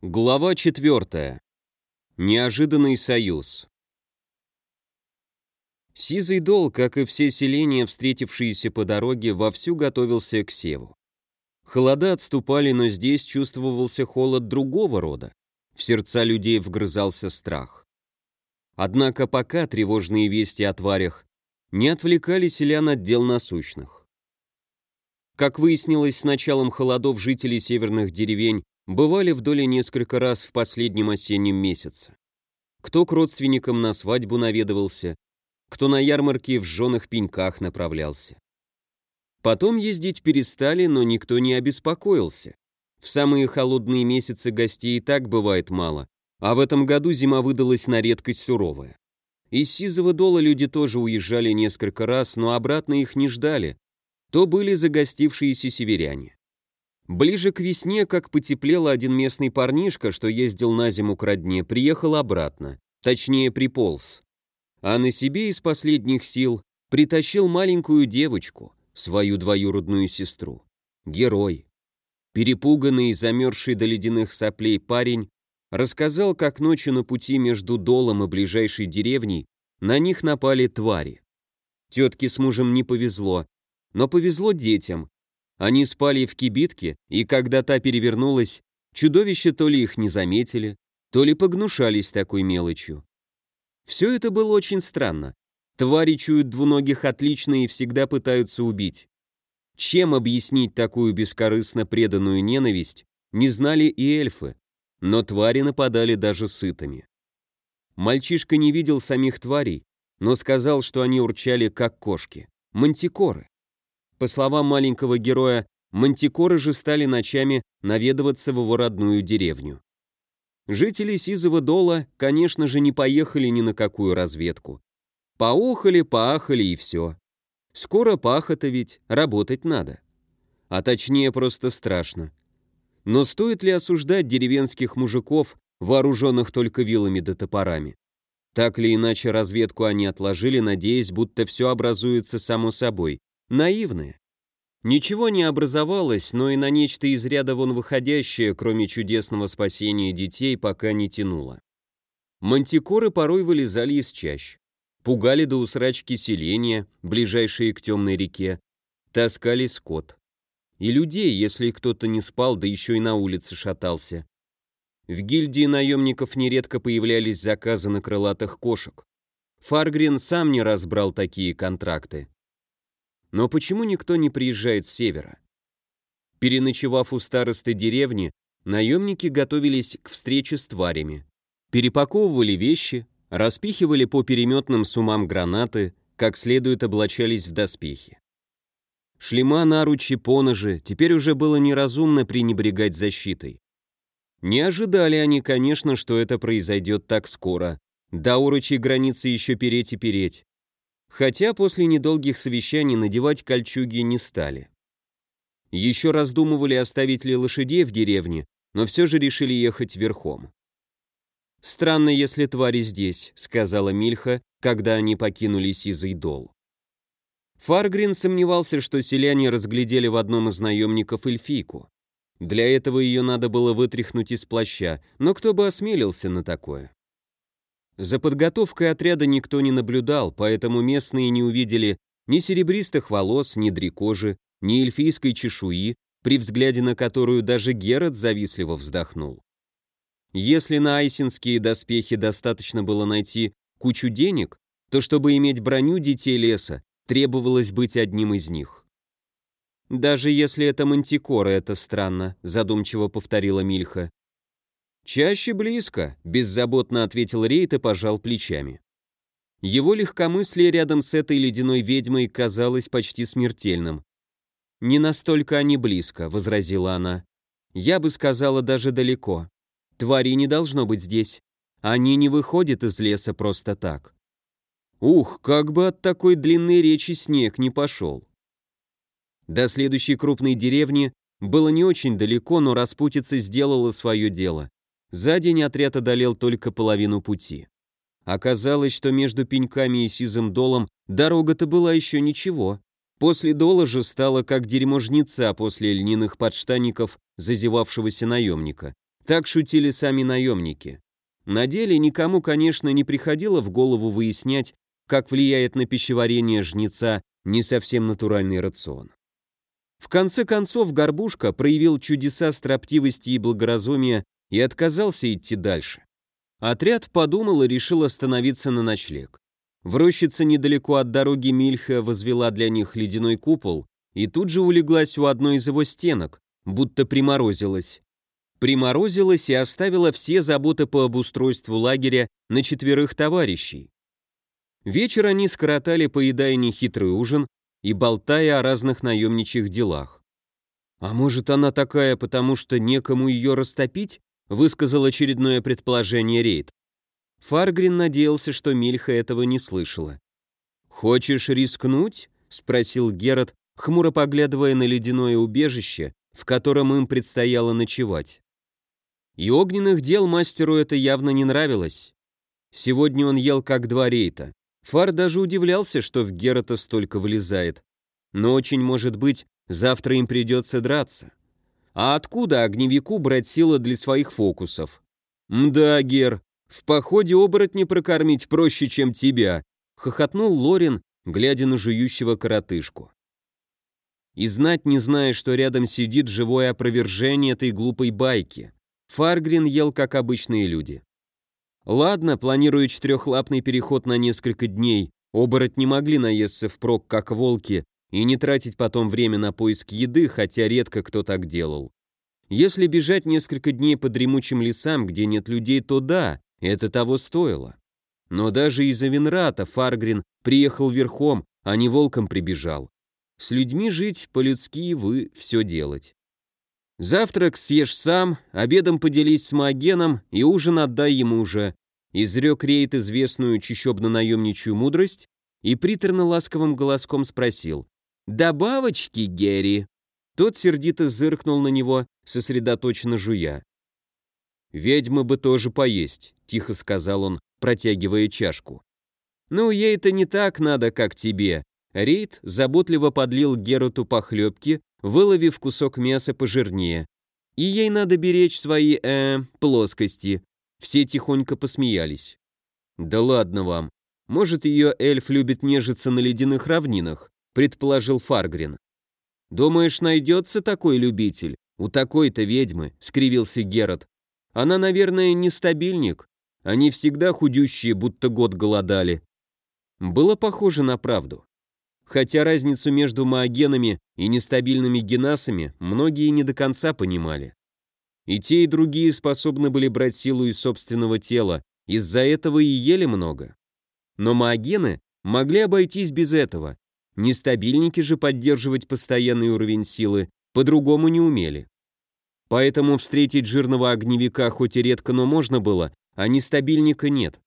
Глава 4. Неожиданный союз. Сизый дол, как и все селения, встретившиеся по дороге, вовсю готовился к севу. Холода отступали, но здесь чувствовался холод другого рода. В сердца людей вгрызался страх. Однако пока тревожные вести о тварях не отвлекали селян от дел насущных. Как выяснилось, с началом холодов жители северных деревень бывали в доле несколько раз в последнем осеннем месяце. Кто к родственникам на свадьбу наведывался, кто на ярмарке в жженых пеньках направлялся. Потом ездить перестали, но никто не обеспокоился. В самые холодные месяцы гостей и так бывает мало, а в этом году зима выдалась на редкость суровая. Из Сизого дола люди тоже уезжали несколько раз, но обратно их не ждали. То были загостившиеся северяне. Ближе к весне, как потеплело, один местный парнишка, что ездил на зиму к родне, приехал обратно, точнее приполз. А на себе из последних сил притащил маленькую девочку, свою двоюродную сестру. Герой. Перепуганный и замерзший до ледяных соплей парень рассказал, как ночью на пути между долом и ближайшей деревней на них напали твари. Тетке с мужем не повезло, но повезло детям, они спали в кибитке, и когда та перевернулась, чудовища то ли их не заметили, то ли погнушались такой мелочью. Все это было очень странно. Твари чуют двуногих отлично и всегда пытаются убить. Чем объяснить такую бескорыстно преданную ненависть, не знали и эльфы, но твари нападали даже сытыми. Мальчишка не видел самих тварей, но сказал, что они урчали как кошки, мантикоры. По словам маленького героя, мантикоры же стали ночами наведываться в его родную деревню. Жители Сизого Дола, конечно же, не поехали ни на какую разведку. Поохали, поахали и все. Скоро пахота ведь, работать надо. А точнее, просто страшно. Но стоит ли осуждать деревенских мужиков, вооруженных только вилами да топорами? Так или иначе, разведку они отложили, надеясь, будто все образуется само собой, наивные. Ничего не образовалось, но и на нечто из ряда вон выходящее, кроме чудесного спасения детей, пока не тянуло. Мантикоры порой вылезали из чащ, пугали до усрачки селения, ближайшие к темной реке, таскали скот. И людей, если кто-то не спал, да еще и на улице шатался. В гильдии наемников нередко появлялись заказы на крылатых кошек. Фаргрин сам не разбрал такие контракты. Но почему никто не приезжает с севера? Переночевав у старосты деревни, наемники готовились к встрече с тварями. Перепаковывали вещи, распихивали по переметным сумам гранаты, как следует облачались в доспехи. Шлема, наручи, поножи, теперь уже было неразумно пренебрегать защитой. Не ожидали они, конечно, что это произойдет так скоро. До урочей границы еще переть и переть. Хотя после недолгих совещаний надевать кольчуги не стали. Еще раздумывали, оставить ли лошадей в деревне, но все же решили ехать верхом. «Странно, если твари здесь», — сказала Мильха, когда они покинули Сизый дол. Фаргрин сомневался, что селяне разглядели в одном из наемников эльфийку. Для этого ее надо было вытряхнуть из плаща, но кто бы осмелился на такое? За подготовкой отряда никто не наблюдал, поэтому местные не увидели ни серебристых волос, ни дрекожи, ни эльфийской чешуи, при взгляде на которую даже Герат завистливо вздохнул. Если на айсинские доспехи достаточно было найти кучу денег, то чтобы иметь броню детей леса, требовалось быть одним из них. «Даже если это мантикора, это странно», — задумчиво повторила Мильха. «Чаще близко», — беззаботно ответил Рейт и пожал плечами. Его легкомыслие рядом с этой ледяной ведьмой казалось почти смертельным. «Не настолько они близко», — возразила она. «Я бы сказала, даже далеко. Твари не должно быть здесь. Они не выходят из леса просто так». Ух, как бы от такой длинной речи снег не пошел. До следующей крупной деревни было не очень далеко, но распутица сделала свое дело. За день отряд одолел только половину пути. Оказалось, что между пеньками и сизым долом дорога-то была еще ничего. После дола же стало как дерьмо жнеца после льняных подштанников зазевавшегося наемника. Так шутили сами наемники. На деле никому, конечно, не приходило в голову выяснять, как влияет на пищеварение жнеца не совсем натуральный рацион. В конце концов, Горбушка проявил чудеса строптивости и благоразумия и отказался идти дальше. Отряд подумал и решил остановиться на ночлег. В рощице недалеко от дороги Мильха возвела для них ледяной купол и тут же улеглась у одной из его стенок, будто приморозилась. Приморозилась и оставила все заботы по обустройству лагеря на четверых товарищей. Вечер они скоротали, поедая нехитрый ужин и болтая о разных наемничьих делах. «А может, она такая, потому что некому ее растопить?» Высказал очередное предположение Рейд. Фаргрин надеялся, что Мильха этого не слышала. «Хочешь рискнуть?» — спросил Герат, хмуро поглядывая на ледяное убежище, в котором им предстояло ночевать. И огненных дел мастеру это явно не нравилось. Сегодня он ел как два рейта. Фар даже удивлялся, что в Герата столько влезает. Но очень может быть, завтра им придется драться. А откуда огневику брать силы для своих фокусов? «Мда, Гер, в походе оборотни прокормить проще, чем тебя», — хохотнул Лорин, глядя на жующего коротышку. И знать, не зная, что рядом сидит живое опровержение этой глупой байки. Фаргрин ел, как обычные люди. Ладно, планируя четырехлапный переход на несколько дней, оборотни могли наесться впрок, как волки, и не тратить потом время на поиск еды, хотя редко кто так делал. Если бежать несколько дней по дремучим лесам, где нет людей, то да, это того стоило. Но даже из-за Винрата Фаргрин приехал верхом, а не волком прибежал. С людьми жить, по-людски вы все делать. Завтрак съешь сам, обедом поделись с Маогеном и ужин отдай ему уже. Изрек Рейд известную чищобно-наемничью мудрость и приторно-ласковым голоском спросил. «Добавочки, Герри?» Тот сердито зыркнул на него, сосредоточенно жуя. «Ведьмы бы тоже поесть», — тихо сказал он, протягивая чашку. «Ну, ей-то не так надо, как тебе». Рейд заботливо подлил Геруту похлебки, выловив кусок мяса пожирнее. И ей надо беречь свои, э, плоскости. Все тихонько посмеялись. Да ладно вам. Может, ее эльф любит нежиться на ледяных равнинах, предположил Фаргрин. Думаешь, найдется такой любитель? У такой-то ведьмы, скривился Герат. Она, наверное, не стабильник. Они всегда худющие, будто год голодали. Было похоже на правду. Хотя разницу между маогенами и нестабильными генасами многие не до конца понимали. И те, и другие способны были брать силу из собственного тела, из-за этого и ели много. Но маогены могли обойтись без этого. Нестабильники же поддерживать постоянный уровень силы по-другому не умели. Поэтому встретить жирного огневика хоть и редко, но можно было, а нестабильника нет.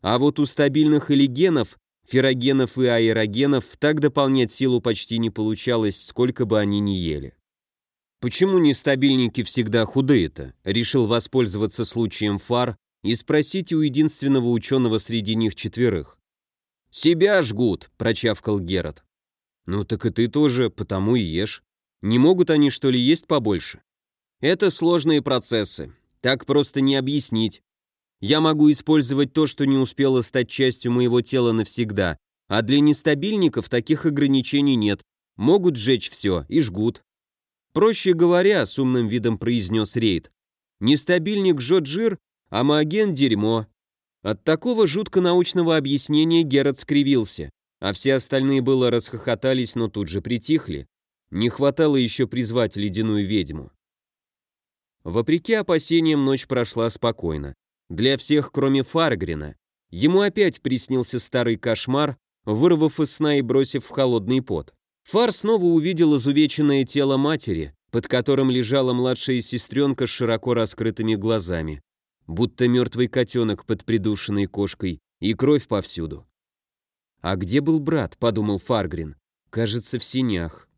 А вот у стабильных или генов Ферогенов и аэрогенов так дополнять силу почти не получалось, сколько бы они ни ели. Почему нестабильники всегда худые-то? Решил воспользоваться случаем фар и спросить у единственного ученого среди них четверых. «Себя жгут», — прочавкал Герат. «Ну так и ты тоже, потому и ешь. Не могут они, что ли, есть побольше?» «Это сложные процессы. Так просто не объяснить. Я могу использовать то, что не успело стать частью моего тела навсегда, а для нестабильников таких ограничений нет. Могут сжечь все и жгут. Проще говоря, с умным видом произнес Рейд, нестабильник жжет жир, а маоген – дерьмо. От такого жутко научного объяснения Герат скривился, а все остальные было расхохотались, но тут же притихли. Не хватало еще призвать ледяную ведьму. Вопреки опасениям, ночь прошла спокойно. Для всех, кроме Фаргрина. Ему опять приснился старый кошмар, вырвав из сна и бросив в холодный пот. Фар снова увидел изувеченное тело матери, под которым лежала младшая сестренка с широко раскрытыми глазами, будто мертвый котенок под придушенной кошкой, и кровь повсюду. «А где был брат?» — подумал Фаргрин. «Кажется, в синях».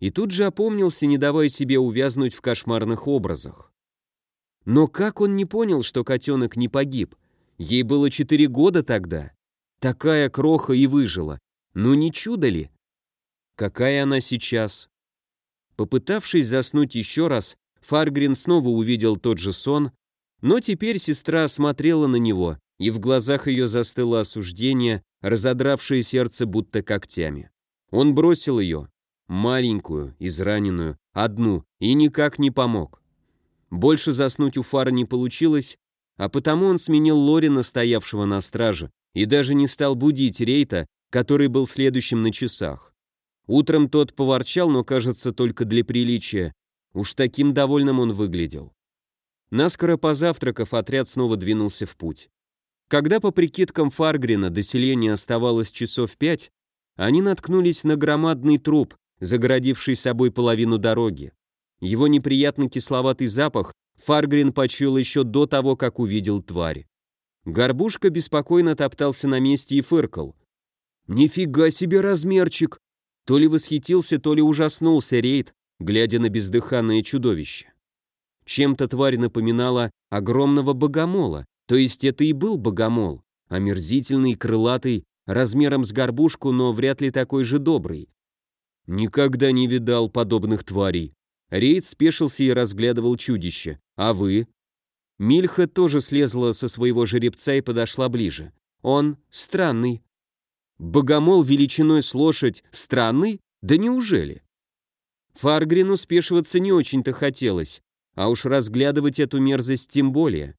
И тут же опомнился, не давая себе увязнуть в кошмарных образах. Но как он не понял, что котенок не погиб? Ей было четыре года тогда. Такая кроха и выжила. Ну не чудо ли? Какая она сейчас? Попытавшись заснуть еще раз, Фаргрин снова увидел тот же сон, но теперь сестра смотрела на него, и в глазах ее застыло осуждение, разодравшее сердце будто когтями. Он бросил ее, маленькую, израненную, одну, и никак не помог. Больше заснуть у Фара не получилось, а потому он сменил Лорина, стоявшего на страже, и даже не стал будить Рейта, который был следующим на часах. Утром тот поворчал, но, кажется, только для приличия. Уж таким довольным он выглядел. Наскоро позавтракав, отряд снова двинулся в путь. Когда по прикидкам Фаргрина до селения оставалось часов пять, они наткнулись на громадный труп, загородивший собой половину дороги. Его неприятный кисловатый запах Фаргрин почуял еще до того, как увидел тварь. Горбушка беспокойно топтался на месте и фыркал. «Нифига себе размерчик!» То ли восхитился, то ли ужаснулся Рейд, глядя на бездыханное чудовище. Чем-то тварь напоминала огромного богомола, то есть это и был богомол, омерзительный, крылатый, размером с горбушку, но вряд ли такой же добрый. Никогда не видал подобных тварей. Рейд спешился и разглядывал чудище. А вы? Мильха тоже слезла со своего жеребца и подошла ближе. Он странный. Богомол величиной с лошадь странный? Да неужели? Фаргрину спешиваться не очень-то хотелось, а уж разглядывать эту мерзость тем более.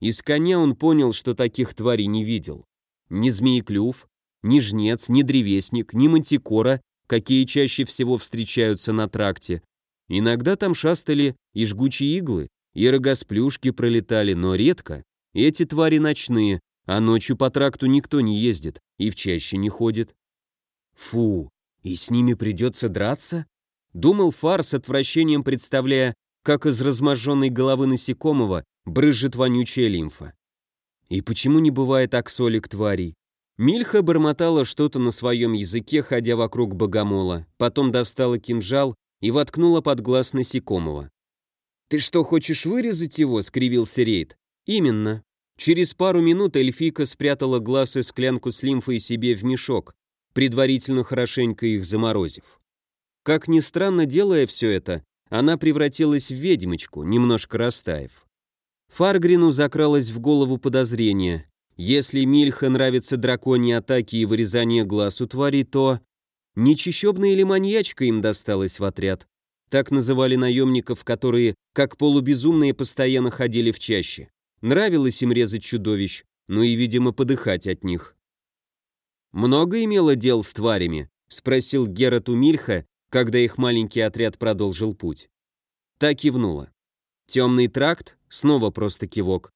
Из коня он понял, что таких тварей не видел. Ни змееклюв, ни жнец, ни древесник, ни мантикора, какие чаще всего встречаются на тракте. Иногда там шастали и жгучие иглы, и рогосплюшки пролетали, но редко. Эти твари ночные, а ночью по тракту никто не ездит и в чаще не ходит. Фу, и с ними придется драться? Думал Фар с отвращением, представляя, как из разможженной головы насекомого брызжет вонючая лимфа. И почему не бывает аксолик тварей? Мильха бормотала что-то на своем языке, ходя вокруг богомола, потом достала кинжал и воткнула под глаз насекомого. «Ты что, хочешь вырезать его?» — скривился Рейд. «Именно». Через пару минут эльфийка спрятала глаз и склянку с лимфой себе в мешок, предварительно хорошенько их заморозив. Как ни странно, делая все это, она превратилась в ведьмочку, немножко растаяв. Фаргрину закралось в голову подозрение. Если Мильха нравятся драконьи атаки и вырезание глаз у твари, то... Нечищебная или маньячка им досталась в отряд. Так называли наемников, которые, как полубезумные, постоянно ходили в чаще. Нравилось им резать чудовищ, но и, видимо, подыхать от них. «Много имело дел с тварями?» — спросил Герат у Мильха, когда их маленький отряд продолжил путь. Так кивнула. «Темный тракт?» — снова просто кивок.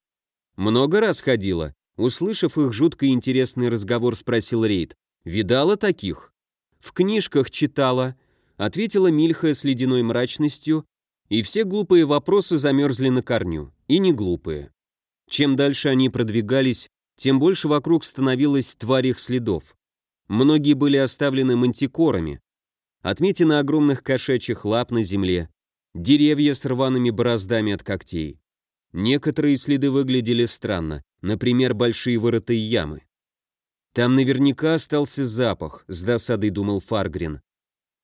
«Много раз ходила?» Услышав их жутко интересный разговор, спросил Рейд. «Видала таких?» «В книжках читала», — ответила Мильха с ледяной мрачностью, и все глупые вопросы замерзли на корню, и не глупые. Чем дальше они продвигались, тем больше вокруг становилось тварих следов. Многие были оставлены мантикорами, отметины огромных кошачьих лап на земле, деревья с рваными бороздами от когтей. Некоторые следы выглядели странно, например, большие вырытые ямы. Там наверняка остался запах, с досадой думал Фаргрин.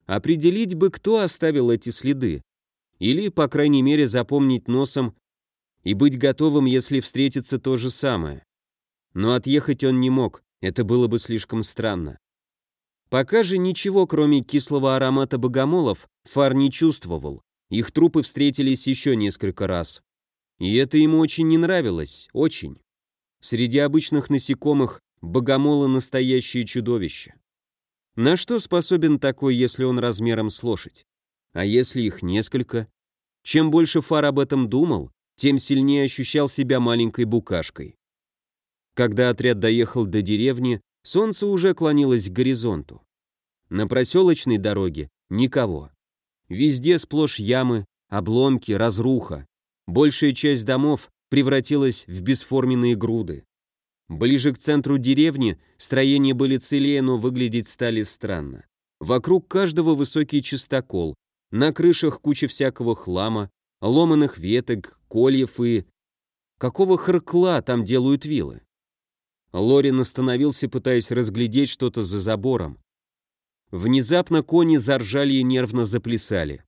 Определить бы, кто оставил эти следы. Или, по крайней мере, запомнить носом и быть готовым, если встретится то же самое. Но отъехать он не мог, это было бы слишком странно. Пока же ничего, кроме кислого аромата богомолов, Фар не чувствовал. Их трупы встретились еще несколько раз. И это ему очень не нравилось, очень. Среди обычных насекомых богомолы настоящее чудовище. На что способен такой, если он размером с лошадь? А если их несколько? Чем больше Фар об этом думал, тем сильнее ощущал себя маленькой букашкой. Когда отряд доехал до деревни, солнце уже клонилось к горизонту. На проселочной дороге никого. Везде сплошь ямы, обломки, разруха. Большая часть домов превратилась в бесформенные груды. Ближе к центру деревни строения были целее, но выглядеть стали странно. Вокруг каждого высокий чистокол, на крышах куча всякого хлама, ломаных веток, кольев и... Какого хркла там делают вилы? Лорин остановился, пытаясь разглядеть что-то за забором. Внезапно кони заржали и нервно заплясали.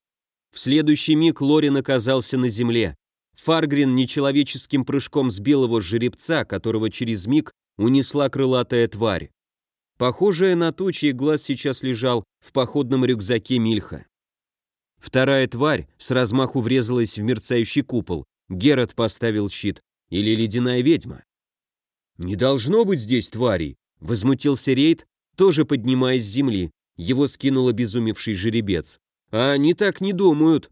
В следующий миг Лорин оказался на земле. Фаргрин нечеловеческим прыжком сбил его жеребца, которого через миг унесла крылатая тварь. Похожая на ту, чей глаз сейчас лежал в походном рюкзаке Мильха. Вторая тварь с размаху врезалась в мерцающий купол. Герат поставил щит. Или ледяная ведьма. «Не должно быть здесь тварей!» — возмутился Рейд, тоже поднимаясь с земли. Его скинул обезумевший жеребец. «А они так не думают!»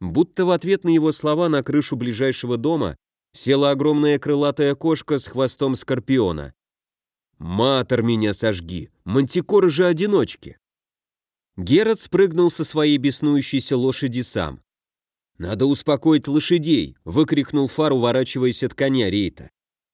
Будто в ответ на его слова на крышу ближайшего дома села огромная крылатая кошка с хвостом скорпиона. «Матер меня сожги! Мантикоры же одиночки!» Герат спрыгнул со своей беснующейся лошади сам. «Надо успокоить лошадей!» — выкрикнул Фар, уворачиваясь от коня Рейта.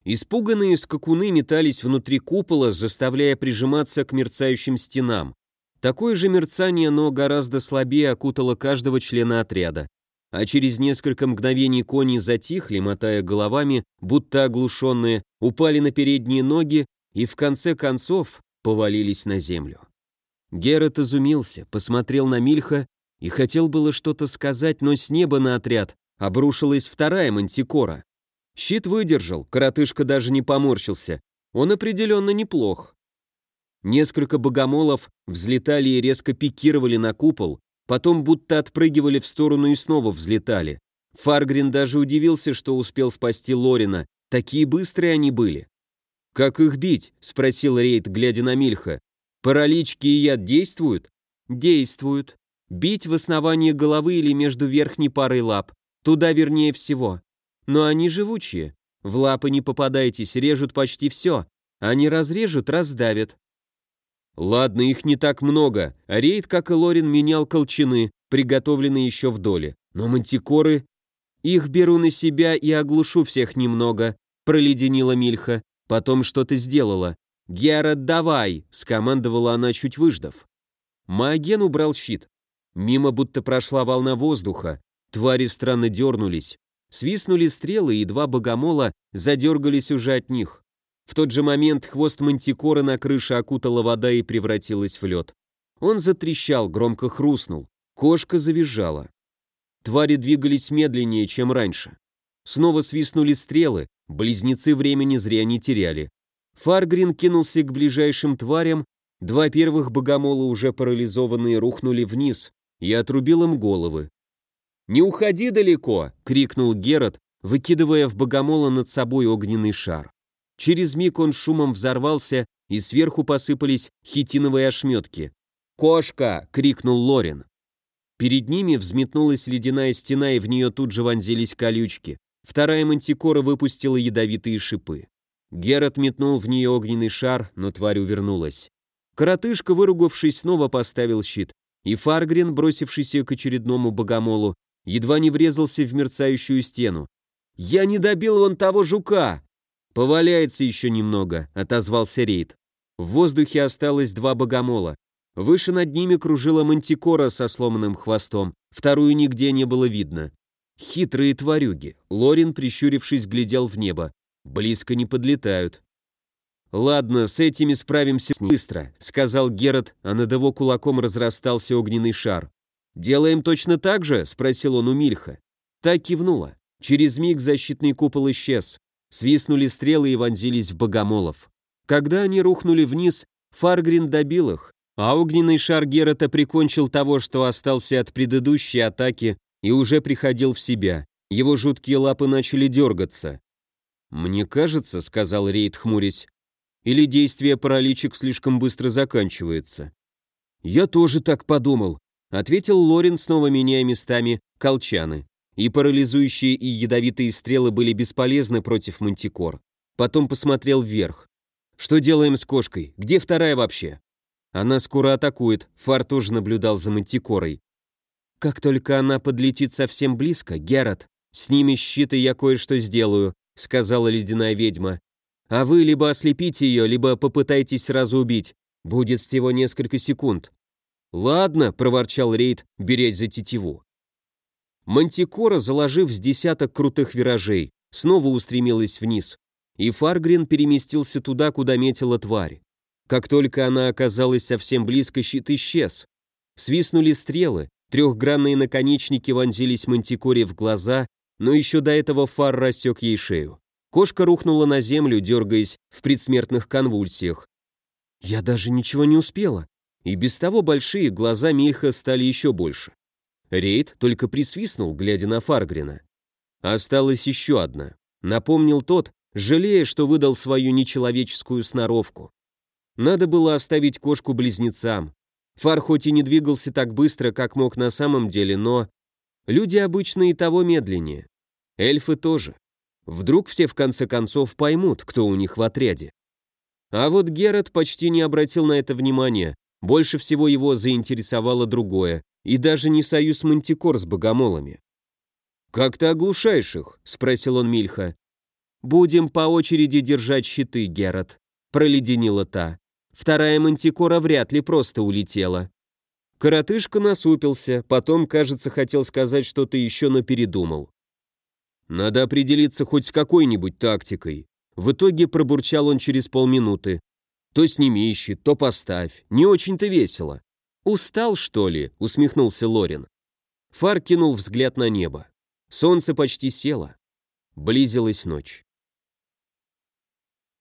Испуганные скакуны метались внутри купола, заставляя прижиматься к мерцающим стенам. Такое же мерцание, но гораздо слабее окутало каждого члена отряда. А через несколько мгновений кони затихли, мотая головами, будто оглушенные, упали на передние ноги и в конце концов повалились на землю. Герат изумился, посмотрел на Мильха и хотел было что-то сказать, но с неба на отряд обрушилась вторая мантикора. Щит выдержал, коротышка даже не поморщился. Он определенно неплох. Несколько богомолов взлетали и резко пикировали на купол, потом будто отпрыгивали в сторону и снова взлетали. Фаргрин даже удивился, что успел спасти Лорина. Такие быстрые они были. «Как их бить?» — спросил Рейд, глядя на Мильха. «Паралички и яд действуют?» «Действуют. Бить в основание головы или между верхней парой лап. Туда вернее всего. Но они живучие. В лапы не попадайтесь, режут почти все. Они разрежут, раздавят. Ладно, их не так много. А рейд, как и Лорин, менял колчаны, приготовленные еще в доле. Но мантикоры... Их беру на себя и оглушу всех немного, проледенила Мильха. Потом что-то сделала. «Гера, давай!» — скомандовала она, чуть выждав. Маоген убрал щит. Мимо будто прошла волна воздуха. Твари странно дернулись. Свистнули стрелы, и два богомола задергались уже от них. В тот же момент хвост мантикора на крыше окутала вода и превратилась в лед. Он затрещал, громко хрустнул. Кошка завизжала. Твари двигались медленнее, чем раньше. Снова свистнули стрелы, близнецы времени зря не теряли. Фаргрин кинулся к ближайшим тварям, два первых богомола, уже парализованные, рухнули вниз, и отрубил им головы. «Не уходи далеко!» — крикнул Герат, выкидывая в богомола над собой огненный шар. Через миг он шумом взорвался, и сверху посыпались хитиновые ошметки. «Кошка!» — крикнул Лорин. Перед ними взметнулась ледяная стена, и в нее тут же вонзились колючки. Вторая мантикора выпустила ядовитые шипы. Герат метнул в нее огненный шар, но тварь увернулась. Коротышка, выругавшись, снова поставил щит, и Фаргрин, бросившийся к очередному богомолу, едва не врезался в мерцающую стену. «Я не добил вон того жука!» «Поваляется еще немного», — отозвался Рейд. В воздухе осталось два богомола. Выше над ними кружила мантикора со сломанным хвостом, вторую нигде не было видно. Хитрые тварюги. Лорин, прищурившись, глядел в небо. Близко не подлетают. «Ладно, с этими справимся быстро», — сказал Герат, а над его кулаком разрастался огненный шар. «Делаем точно так же?» — спросил он у Мильха. Так кивнула. Через миг защитный купол исчез. Свистнули стрелы и вонзились в богомолов. Когда они рухнули вниз, Фаргрин добил их, а огненный шар Герата прикончил того, что остался от предыдущей атаки, и уже приходил в себя. Его жуткие лапы начали дергаться. «Мне кажется», — сказал Рейд, хмурясь, «или действие параличек слишком быстро заканчивается». «Я тоже так подумал», ответил Лорин, снова меняя местами колчаны. И парализующие и ядовитые стрелы были бесполезны против мантикор. Потом посмотрел вверх. «Что делаем с кошкой? Где вторая вообще?» «Она скоро атакует», — Фар тоже наблюдал за мантикорой. «Как только она подлетит совсем близко, Герат, сними щит, и я кое-что сделаю», — сказала ледяная ведьма. «А вы либо ослепите ее, либо попытайтесь сразу убить. Будет всего несколько секунд. «Ладно», — проворчал Рейд, берясь за тетиву. Мантикора, заложив с десяток крутых виражей, снова устремилась вниз, и Фаргрин переместился туда, куда метила тварь. Как только она оказалась совсем близко, щит исчез. Свистнули стрелы, Трехгранные наконечники вонзились мантикоре в глаза, но еще до этого фар рассек ей шею. Кошка рухнула на землю, дергаясь в предсмертных конвульсиях. Я даже ничего не успела. И без того большие глаза Мильха стали еще больше. Рейд только присвистнул, глядя на Фаргрина. Осталась еще одна. Напомнил тот, жалея, что выдал свою нечеловеческую сноровку. Надо было оставить кошку близнецам. Фар хоть и не двигался так быстро, как мог на самом деле, но... Люди обычно и того медленнее. Эльфы тоже. Вдруг все в конце концов поймут, кто у них в отряде. А вот Герат почти не обратил на это внимания, больше всего его заинтересовало другое, и даже не союз Мантикор с богомолами. «Как ты оглушаешь их?» — спросил он Мильха. «Будем по очереди держать щиты, Герат», — проледенила та. Вторая Мантикора вряд ли просто улетела. Коротышка насупился, потом, кажется, хотел сказать что-то еще, но передумал. «Надо определиться хоть с какой-нибудь тактикой», в итоге пробурчал он через полминуты. То сними щит, то поставь. Не очень-то весело. Устал, что ли? Усмехнулся Лорин. Фар кинул взгляд на небо. Солнце почти село. Близилась ночь.